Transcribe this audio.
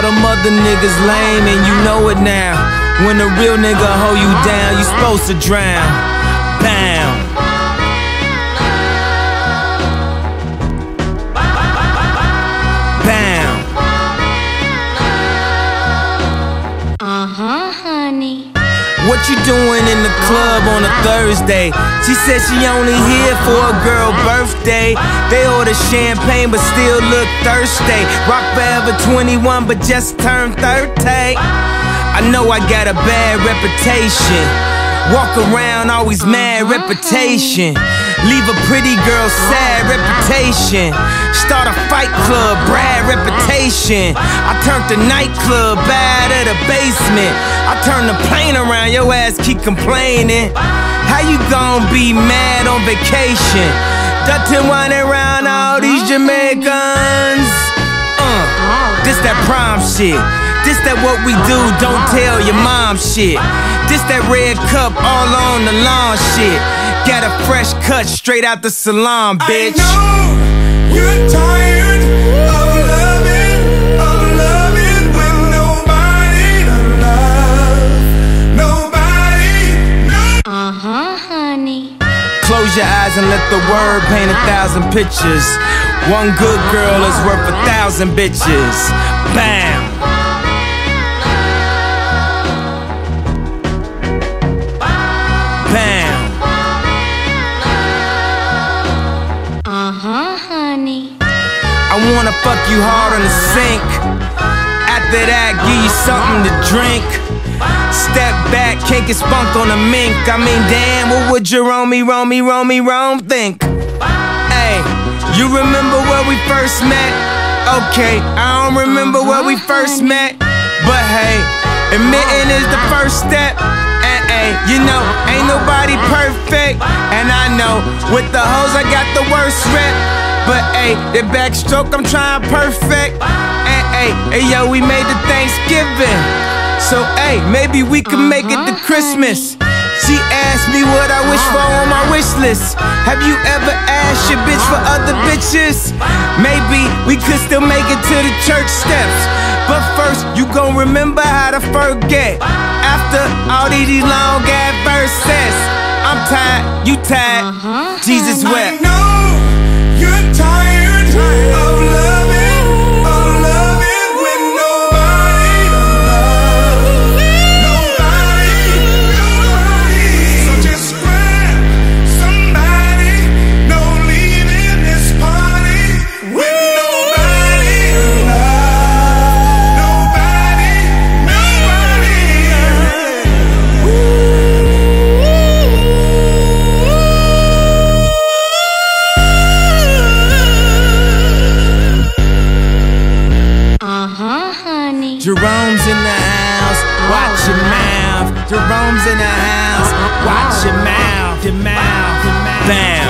other niggas lame and you know it now. When a real nigga hold you down, you supposed to drown. You doing in the club on a Thursday? She said she only here for a girl birthday. They order champagne but still look thirsty. Rock forever 21 but just turned 30. I know I got a bad reputation. Walk around always mad reputation. Leave a pretty girl sad reputation. Start a fight club, Brad reputation. I turned the nightclub bad at a basement. I turned the plane around, your ass keep complaining. How you gon' be mad on vacation? Dutty whining around all these Jamaicans. Uh, this that prom shit. This that what we do, don't tell your mom shit. This that red cup all on the lawn shit. Got a fresh cut straight out the salon, bitch. I know you're tired Close your eyes and let the word paint a thousand pictures. One good girl is worth a thousand bitches. Bam. Bam. Uh huh, honey. I wanna fuck you hard on the sink. After that, give you something to drink. Step back, can't get spunked on a mink. I mean, damn, what would Jerome, Rome, Rome, Rome think? Hey, you remember where we first met? Okay, I don't remember where we first met. But hey, admitting is the first step. And hey, you know, ain't nobody perfect. And I know, with the hoes, I got the worst rep. But hey, the backstroke I'm trying perfect. And hey, hey yo, we made the Thanksgiving. So hey, maybe we can make it to Christmas. She asked me what I wish for on my wish list. Have you ever asked your bitch for other bitches? Maybe we could still make it to the church steps. But first, you gon' remember how to forget. After all these long ass verses, I'm tired, you tired. Uh-huh. Jesus wept. I know you're tired Jerome's in the house, watch your mouth. Jerome's in the house, watch your mouth, your mouth, your mouth. Bam.